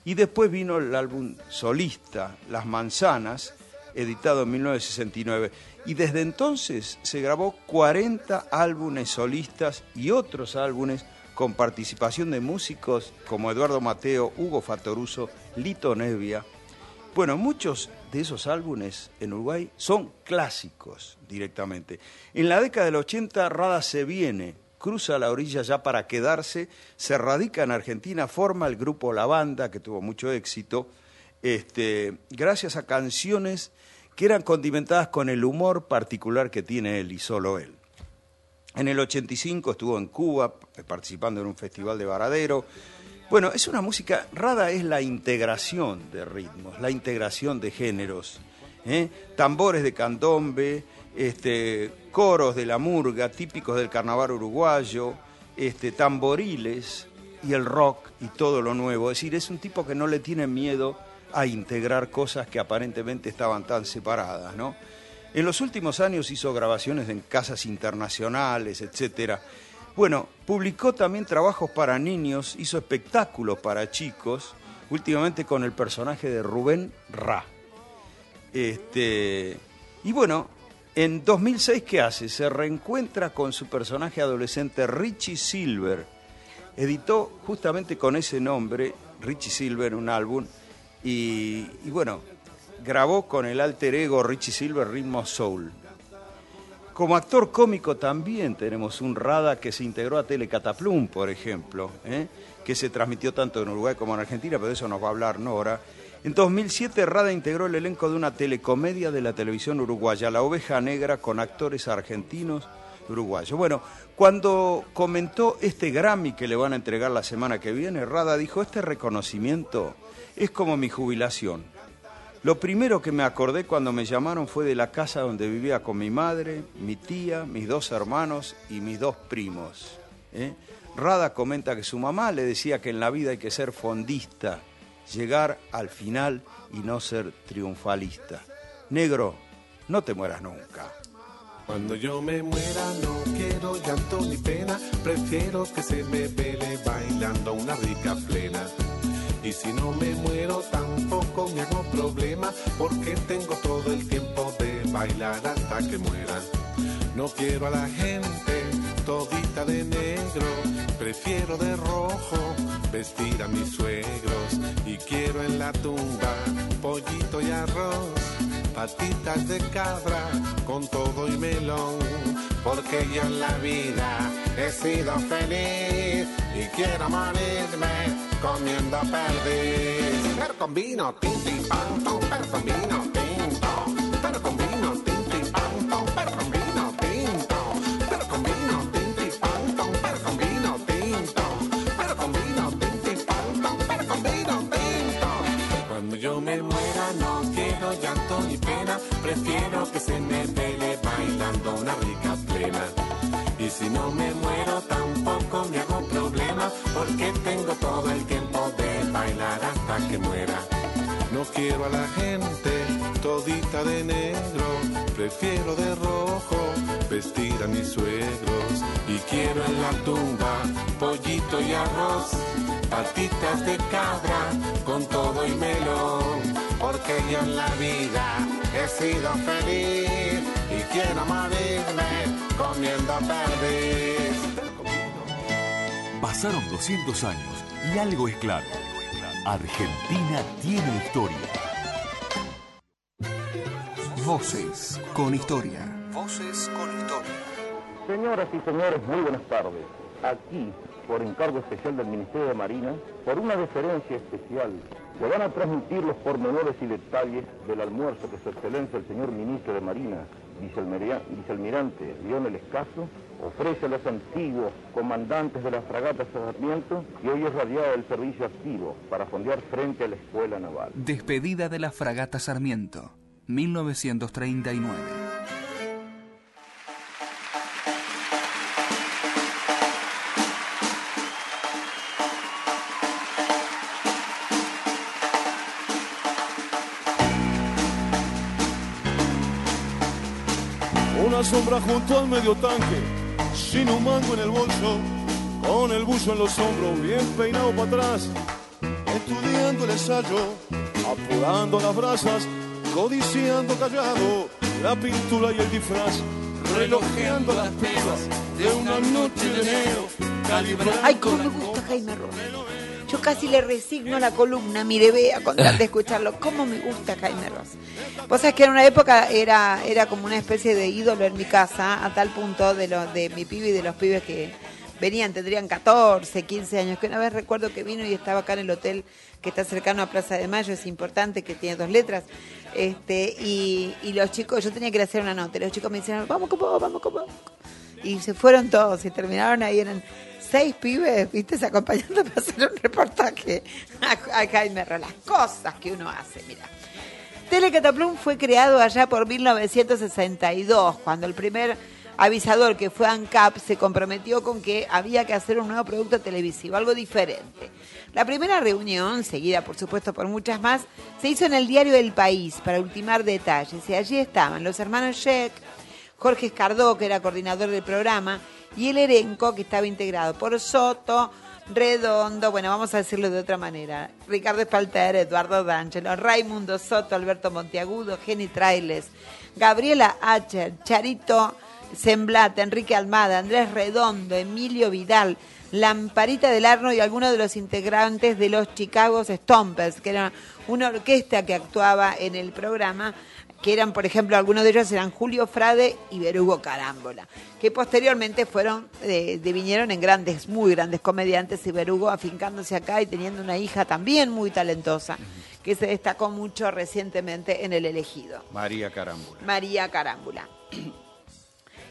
Y después vino el álbum solista, Las Manzanas, editado en 1969. Y desde entonces se grabó 40 álbumes solistas y otros álbumes con participación de músicos como Eduardo Mateo, Hugo Fatoruso, Lito Nevia. Bueno, muchos de esos álbumes en Uruguay son clásicos directamente. En la década del 80 Rada se viene, cruza la orilla ya para quedarse, se radica en Argentina, forma el grupo La Banda, que tuvo mucho éxito, este, gracias a canciones que eran condimentadas con el humor particular que tiene él y solo él. En el 85 estuvo en Cuba participando en un festival de Varadero. Bueno, es una música, Rada es la integración de ritmos, la integración de géneros. ¿eh? Tambores de candombe, este, coros de la murga, típicos del carnaval uruguayo, este, tamboriles y el rock y todo lo nuevo. Es decir, es un tipo que no le tiene miedo a integrar cosas que aparentemente estaban tan separadas, ¿no? En los últimos años hizo grabaciones en casas internacionales, etcétera. Bueno, publicó también trabajos para niños, hizo espectáculos para chicos, últimamente con el personaje de Rubén Ra. Este, y bueno, en 2006, ¿qué hace? Se reencuentra con su personaje adolescente Richie Silver. Editó justamente con ese nombre, Richie Silver, un álbum. Y, y bueno, grabó con el alter ego Richie Silver Ritmo Soul. Como actor cómico también tenemos un Rada que se integró a Telecataplum, por ejemplo, ¿eh? que se transmitió tanto en Uruguay como en Argentina, pero de eso nos va a hablar Nora. En 2007 Rada integró el elenco de una telecomedia de la televisión uruguaya, La Oveja Negra, con actores argentinos uruguayos. Bueno, cuando comentó este Grammy que le van a entregar la semana que viene, Rada dijo, este reconocimiento es como mi jubilación. Lo primero que me acordé cuando me llamaron fue de la casa donde vivía con mi madre, mi tía, mis dos hermanos y mis dos primos. ¿eh? Rada comenta que su mamá le decía que en la vida hay que ser fondista, llegar al final y no ser triunfalista. Negro, no te mueras nunca. Cuando yo me muera no quiero llanto ni pena, prefiero que se me vele bailando una rica plena. Y si no me muero tampoco me hago problema porque tengo todo el tiempo de bailar hasta que muera. No quiero a la gente todita de negro, prefiero de rojo vestir a mis suegros y quiero en la tumba pollito y arroz, patitas de cabra con todo y melón, porque yo en la vida he sido feliz y quiero morirme comiendo perdiz. Pero con vino, tinti, pan, tom, pero con vino, tinto. Pero con vino, tinti, pan, tom, pero con vino, tinto. Pero con vino, tinti, pan, tom, pero con vino, tinto. Pero con vino, tinti, pan, tom, pero con vino, tinto. Cuando yo me muera no quiero llanto ni pena, prefiero que se me de negro, prefiero de rojo vestir a mis suegros. Y quiero en la tumba pollito y arroz, patitas de cabra con todo y melón, porque yo en la vida he sido feliz y quiero morirme comiendo perdiz. Pasaron 200 años y algo es claro. Argentina tiene historia. Voces con historia. Voces con historia. Señoras y señores, muy buenas tardes. Aquí, por encargo especial del Ministerio de Marina, por una deferencia especial, se van a transmitir los pormenores y detalles del almuerzo que su excelencia el señor Ministro de Marina, vicealmira- vicealmirante Lionel Escaso, ofrece a los antiguos comandantes de la fragata Sarmiento y hoy es radiada del servicio activo para fondear frente a la escuela naval. Despedida de la fragata Sarmiento, 1939. sombra junto al medio tanque, sin un mango en el bolso, con el buzo en los hombros, bien peinado para atrás, estudiando el ensayo, apurando las brasas, codiciando callado la pintura y el disfraz, relojeando las pibas de una noche de enero, calibrando Ay, cómo me gusta Jaime Ross. Yo casi le resigno la columna, mire, vea, con tal de escucharlo. ¿Cómo me gusta Jaime Ross? Vos sabés que en una época era, era como una especie de ídolo en mi casa, a tal punto de, los de mi pibe y de los pibes que venían, tendrían 14, 15 años, que una vez recuerdo que vino y estaba acá en el hotel que está cercano a Plaza de Mayo, es importante, que tiene dos letras, este y, y los chicos, yo tenía que ir a hacer una nota, los chicos me decían, vamos con vos, vamos con vos. Y se fueron todos y terminaron ahí, eran seis pibes, viste, acompañando para hacer un reportaje a, Jaime Ross. Las cosas que uno hace, mira. Telecataplum fue creado allá por 1962, cuando el primer avisador que fue ANCAP se comprometió con que había que hacer un nuevo producto televisivo, algo diferente. La primera reunión, seguida por supuesto por muchas más, se hizo en el diario El País para ultimar detalles y allí estaban los hermanos Sheck, Jorge Escardó, que era coordinador del programa, y el elenco que estaba integrado por Soto, Redondo, bueno, vamos a decirlo de otra manera, Ricardo Espalter, Eduardo D'Angelo, Raimundo Soto, Alberto Monteagudo, Jenny Trailes, Gabriela Acher, Charito Semblata, Enrique Almada, Andrés Redondo, Emilio Vidal, Lamparita del Arno y algunos de los integrantes de los Chicago Stompers, que era una orquesta que actuaba en el programa, que eran, por ejemplo, algunos de ellos eran Julio Frade y Berugo Carámbola, que posteriormente fueron, eh, vinieron en grandes, muy grandes comediantes, y Berugo afincándose acá y teniendo una hija también muy talentosa, que se destacó mucho recientemente en el elegido. María Carámbula. María Carámbula.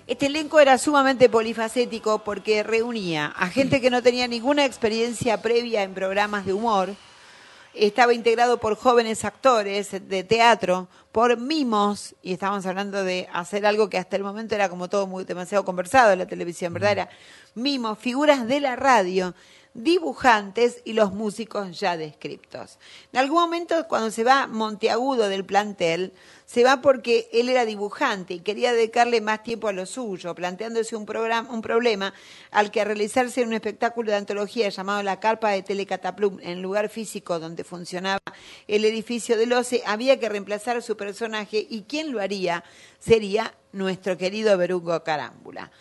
Este elenco era sumamente polifacético porque reunía a gente que no tenía ninguna experiencia previa en programas de humor, estaba integrado por jóvenes actores de teatro, por mimos, y estábamos hablando de hacer algo que hasta el momento era como todo muy demasiado conversado en la televisión, ¿verdad? Era mimos, figuras de la radio, dibujantes y los músicos ya descriptos. En algún momento, cuando se va Monteagudo del plantel, se va porque él era dibujante y quería dedicarle más tiempo a lo suyo, planteándose un, programa, un problema al que realizarse un espectáculo de antología llamado La Carpa de Telecataplum, en el lugar físico donde funcionaba el edificio del OCE, había que reemplazar a su personaje y quien lo haría sería nuestro querido Berugo Carámbula.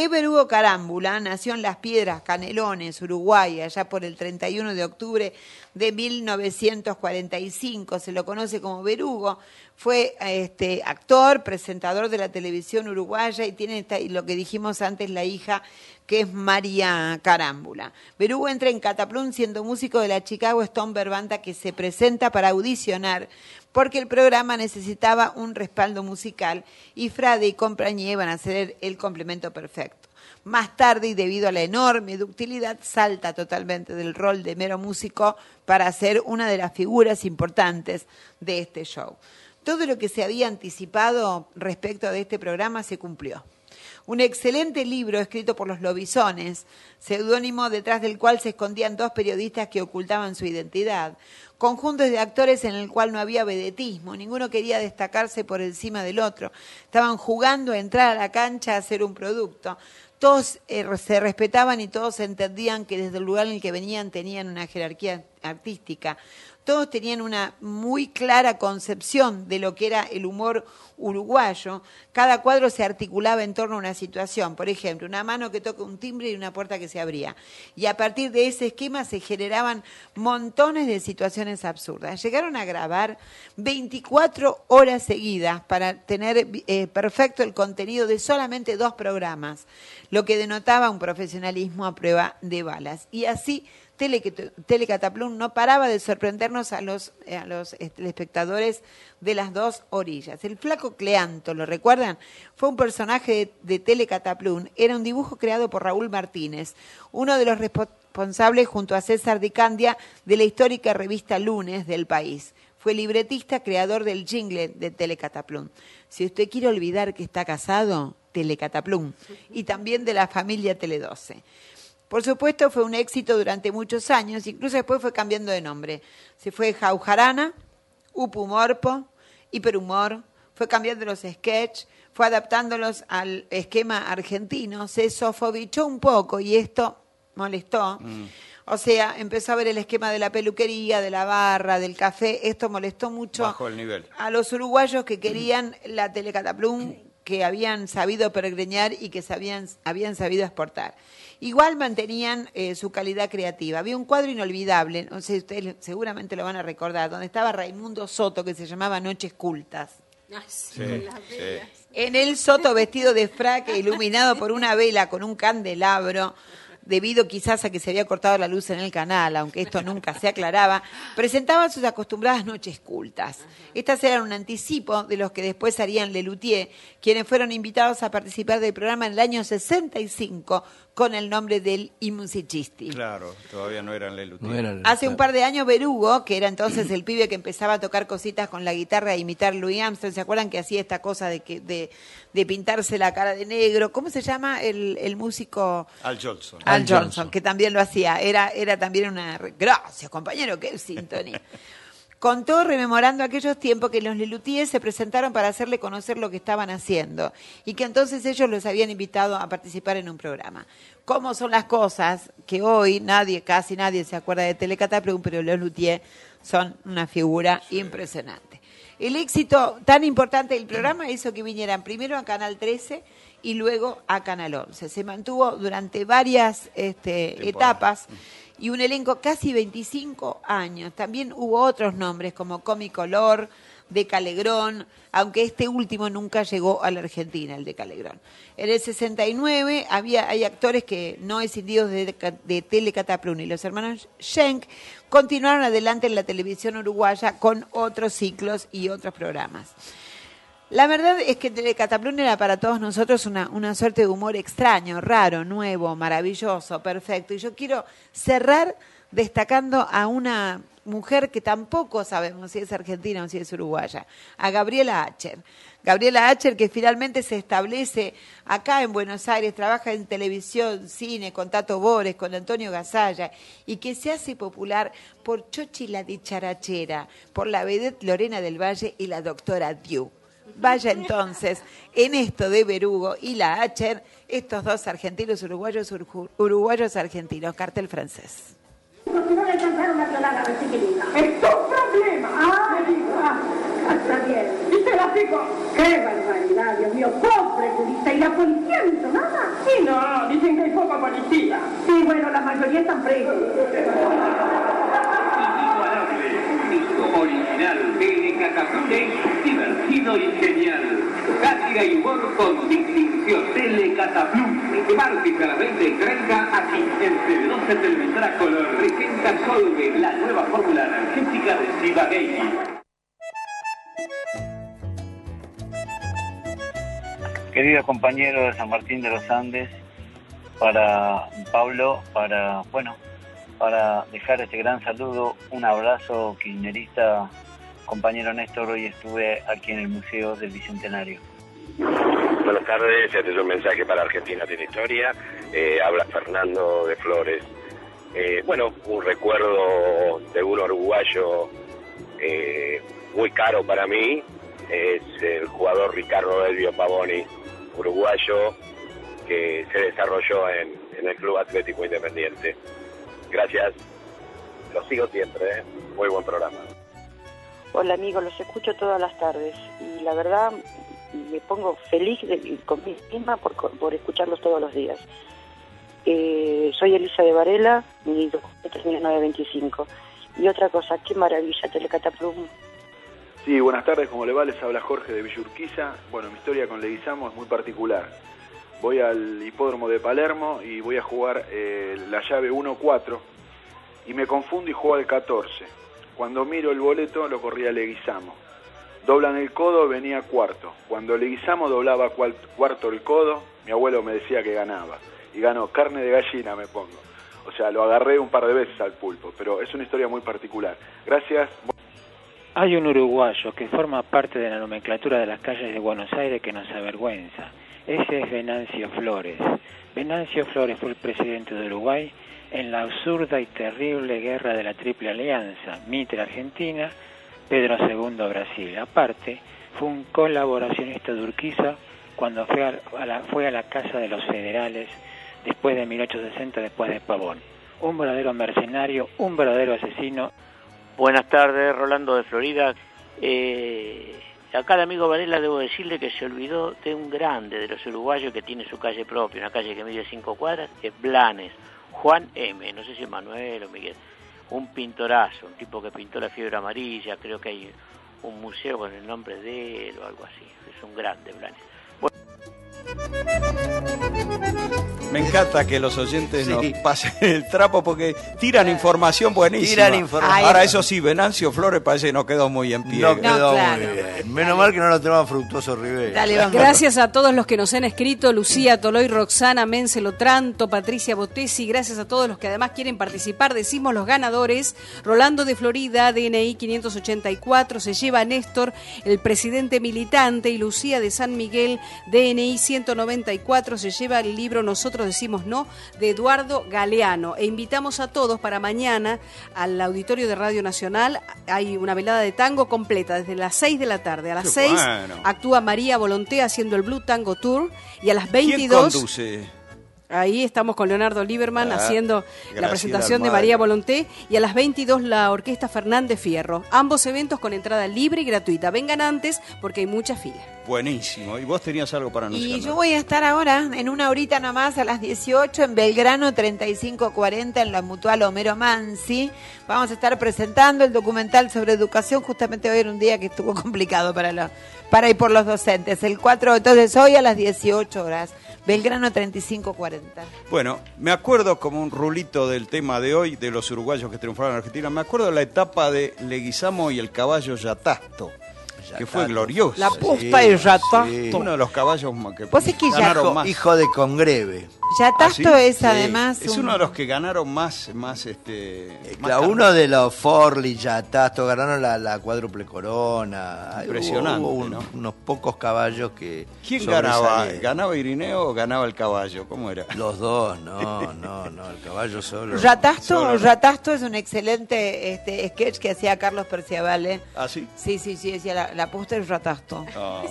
Eber Hugo Carámbula nació en Las Piedras, Canelones, Uruguay, allá por el 31 de octubre de 1945. Se lo conoce como Berugo. Fue este, actor, presentador de la televisión uruguaya y tiene esta, lo que dijimos antes, la hija que es María Carámbula. Berugo entra en Cataplum siendo músico de la Chicago Stone Banda que se presenta para audicionar porque el programa necesitaba un respaldo musical y Frade y compañía iban a ser el complemento perfecto. Más tarde, y debido a la enorme ductilidad, salta totalmente del rol de mero músico para ser una de las figuras importantes de este show. Todo lo que se había anticipado respecto de este programa se cumplió. Un excelente libro escrito por los Lobisones, seudónimo detrás del cual se escondían dos periodistas que ocultaban su identidad. Conjuntos de actores en el cual no había vedetismo, ninguno quería destacarse por encima del otro. Estaban jugando a entrar a la cancha a hacer un producto. Todos eh, se respetaban y todos entendían que desde el lugar en el que venían tenían una jerarquía artística todos tenían una muy clara concepción de lo que era el humor uruguayo. Cada cuadro se articulaba en torno a una situación. Por ejemplo, una mano que toca un timbre y una puerta que se abría. Y a partir de ese esquema se generaban montones de situaciones absurdas. Llegaron a grabar 24 horas seguidas para tener eh, perfecto el contenido de solamente dos programas, lo que denotaba un profesionalismo a prueba de balas. Y así Telecataplum no paraba de sorprendernos a los, eh, los espectadores de las dos orillas. El flaco Cleanto, ¿lo recuerdan? Fue un personaje de, de Telecataplum. Era un dibujo creado por Raúl Martínez, uno de los responsables junto a César Dicandia de la histórica revista Lunes del país. Fue libretista, creador del jingle de Telecataplum. Si usted quiere olvidar que está casado, Telecataplum. Y también de la familia Tele12. Por supuesto, fue un éxito durante muchos años, incluso después fue cambiando de nombre. Se fue Jaujarana, Upumorpo, Hiperhumor, fue cambiando los sketches, fue adaptándolos al esquema argentino, se sofobichó un poco y esto molestó. O sea, empezó a ver el esquema de la peluquería, de la barra, del café. Esto molestó mucho Bajo el nivel. a los uruguayos que querían la telecataplum, que habían sabido peregrinar y que sabían, habían sabido exportar. Igual mantenían eh, su calidad creativa. Había un cuadro inolvidable, no sé, ustedes seguramente lo van a recordar, donde estaba Raimundo Soto, que se llamaba Noches Cultas. Sí, sí. En el Soto vestido de fraque, iluminado por una vela con un candelabro, debido quizás a que se había cortado la luz en el canal, aunque esto nunca se aclaraba, presentaba sus acostumbradas noches cultas. Estas eran un anticipo de los que después harían Lelutier, quienes fueron invitados a participar del programa en el año 65 con el nombre del I Musicisti. Claro, todavía no eran Lelutier. No eran- Hace un par de años Berugo, que era entonces el pibe que empezaba a tocar cositas con la guitarra e imitar Louis Armstrong, ¿se acuerdan que hacía esta cosa de que de, de pintarse la cara de negro? ¿Cómo se llama el, el músico? Al Johnson. Al Johnson, que también lo hacía. Era, era también una... Gracias, compañero, qué sintonía. Contó rememorando aquellos tiempos que los Lelutier se presentaron para hacerle conocer lo que estaban haciendo y que entonces ellos los habían invitado a participar en un programa. ¿Cómo son las cosas que hoy nadie, casi nadie se acuerda de Telecataplum, pero los Luthier son una figura impresionante. El éxito tan importante del programa hizo que vinieran primero a Canal 13 y luego a Canal 11. Se mantuvo durante varias este, etapas y un elenco casi 25 años. También hubo otros nombres como Comi Color, de Calegrón, aunque este último nunca llegó a la Argentina, el de Calegrón. En el 69 había, hay actores que no escindidos de, de Telecataplum y los hermanos Schenk continuaron adelante en la televisión uruguaya con otros ciclos y otros programas. La verdad es que Telecataplum era para todos nosotros una, una suerte de humor extraño, raro, nuevo, maravilloso, perfecto. Y yo quiero cerrar destacando a una mujer que tampoco sabemos si es argentina o si es uruguaya, a Gabriela Acher. Gabriela Acher, que finalmente se establece acá en Buenos Aires, trabaja en televisión, cine, con Tato Bores, con Antonio Gasalla, y que se hace popular por Chochi la dicharachera, por la vedette Lorena del Valle y la doctora Diu. Vaya entonces, en esto de Berugo y la Acher, estos dos argentinos uruguayos, uruguayos argentinos, cartel francés. Porque no le alcanzaron a violar a ver si quería. ¡Es tu problema! ¡Ah! Me dijo, ah, está bien. ¿Y te la digo? ¡Qué barbaridad, Dios mío! ¡Pobre turista! ¿Y la policía no hizo nada? Sí, no, dicen que hay poca policía. Sí, bueno, la mayoría están presos. Original, Telecataplum divertido y genial. Sátira y humor con distinción. Telecataplum. Martes a las 20 y 30 aquí en TV12 Televisora Color. Presenta Solve, la nueva fórmula energética de Cibagetti. querido compañero de San Martín de los Andes, para Pablo, para, bueno, para dejar este gran saludo, un abrazo kirchnerista, compañero Néstor, hoy estuve aquí en el Museo del Bicentenario. Buenas tardes, este es un mensaje para Argentina Tiene Historia. Eh, habla Fernando de Flores. Eh, bueno, un recuerdo de un uruguayo eh, muy caro para mí es el jugador Ricardo Elvio Pavoni, uruguayo, que se desarrolló en, en el Club Atlético Independiente. Gracias, lo sigo siempre, ¿eh? muy buen programa. Hola amigos, los escucho todas las tardes y la verdad me pongo feliz de- con mí misma por, por escucharlos todos los días. Eh, soy Elisa de Varela, mi documento termina en 925. Y otra cosa, qué maravilla Telecataplum. Sí, buenas tardes, como le va? Les habla Jorge de Villurquiza. Bueno, mi historia con Leguizamo es muy particular. Voy al hipódromo de Palermo y voy a jugar eh, la llave 1-4 y me confundo y juego al 14. Cuando miro el boleto lo corría Leguizamo. Doblan el codo, venía cuarto. Cuando Leguizamo doblaba cuarto el codo, mi abuelo me decía que ganaba. Y ganó, carne de gallina me pongo. O sea, lo agarré un par de veces al pulpo, pero es una historia muy particular. Gracias. Hay un uruguayo que forma parte de la nomenclatura de las calles de Buenos Aires que nos avergüenza. Ese es Venancio Flores. Venancio Flores fue el presidente de Uruguay en la absurda y terrible guerra de la Triple Alianza, Mitre Argentina, Pedro II Brasil. Aparte, fue un colaboracionista de cuando fue a, a la, fue a la Casa de los Federales después de 1860, después de Pavón. Un verdadero mercenario, un verdadero asesino. Buenas tardes, Rolando de Florida. Eh, acá el amigo Varela debo decirle que se olvidó de un grande de los uruguayos que tiene su calle propia, una calle que mide cinco cuadras, que es Blanes, Juan M, no sé si Manuel o Miguel, un pintorazo, un tipo que pintó la fiebre amarilla, creo que hay un museo con el nombre de él o algo así, es un grande Blanes. Me encanta que los oyentes nos pasen el trapo porque tiran información buenísima. Tiran información. Ahora, eso sí, Venancio Flores parece que no quedó muy en pie. No quedó muy bien. Menos mal que no lo tenemos Fructuoso Rivera. Gracias a todos los que nos han escrito, Lucía Toloy, Roxana Méncelo Tranto, Patricia Botesi, gracias a todos los que además quieren participar. Decimos los ganadores, Rolando de Florida, DNI 584, se lleva Néstor, el presidente militante, y Lucía de San Miguel, DNI 194, se lleva el libro Nosotros decimos no, de Eduardo Galeano. E invitamos a todos para mañana al auditorio de Radio Nacional. Hay una velada de tango completa desde las 6 de la tarde. A las Qué 6 bueno. actúa María Volonté haciendo el Blue Tango Tour y a las ¿Quién 22 conduce? Ahí estamos con Leonardo Lieberman Ah, haciendo la presentación de. María Volonté y a las 22 la Orquesta Fernández Fierro. Ambos eventos con entrada libre y gratuita. Vengan antes porque hay mucha fila. Buenísimo. ¿Y vos tenías algo para anunciar? Y yo voy a estar ahora, en una horita nomás, a las 18, en Belgrano 3540, en la Mutual Homero Mansi. Vamos a estar presentando el documental sobre educación. Justamente hoy era un día que estuvo complicado para, la, para ir por los docentes. El 4, entonces hoy a las 18 horas. Belgrano 3540. Bueno, me acuerdo como un rulito del tema de hoy, de los uruguayos que triunfaron en Argentina, me acuerdo la etapa de Leguizamo y el caballo Yatasto, que fue gloriosa. La pusta y Yatasto. Uno de los caballos más que Vos es que ganaron Yaco- más. Hijo de Congreve. Yatasto ¿Ah, sí? es Sí. además Es un- uno de los que ganaron más, más este... más Claro, uno de los Forli, Yatasto, ganaron la, la cuádruple corona. Impresionante, hubo un- ¿no? Unos pocos caballos que. ¿Quién ganaba? ¿Ganaba Irineo o ganaba el caballo? ¿Cómo era? Los dos, no, no, no, el caballo solo. Ratasto, Solo- Ratasto es un excelente este, sketch que hacía Carlos Perciavale. ¿Ah, sí? Sí, sí, sí, decía la, la posta y Ratasto. Ah,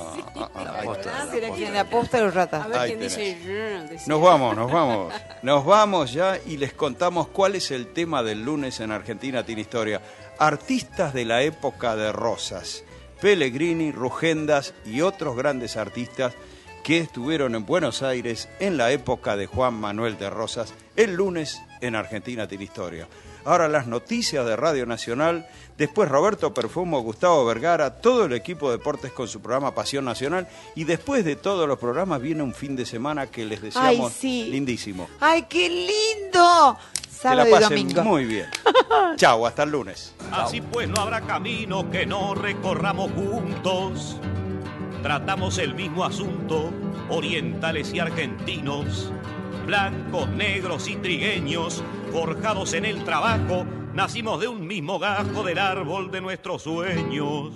tiene quien la posta y Ratasto. A ver Ahí quién tenés. dice. Nos vamos, nos vamos. Nos vamos ya y les contamos cuál es el tema del lunes en Argentina Tiene Historia. Artistas de la época de Rosas. Pellegrini, Rugendas y otros grandes artistas que estuvieron en Buenos Aires en la época de Juan Manuel de Rosas, el lunes en Argentina Tiene Historia. Ahora las noticias de Radio Nacional, después Roberto Perfumo, Gustavo Vergara, todo el equipo de deportes con su programa Pasión Nacional y después de todos los programas viene un fin de semana que les deseamos sí. lindísimo. ¡Ay, qué lindo! Que Sábado la y pasen domingo. muy bien. Chao, hasta el lunes. Así pues no habrá camino que no recorramos juntos. Tratamos el mismo asunto, orientales y argentinos, blancos, negros y trigueños, forjados en el trabajo, nacimos de un mismo gajo del árbol de nuestros sueños.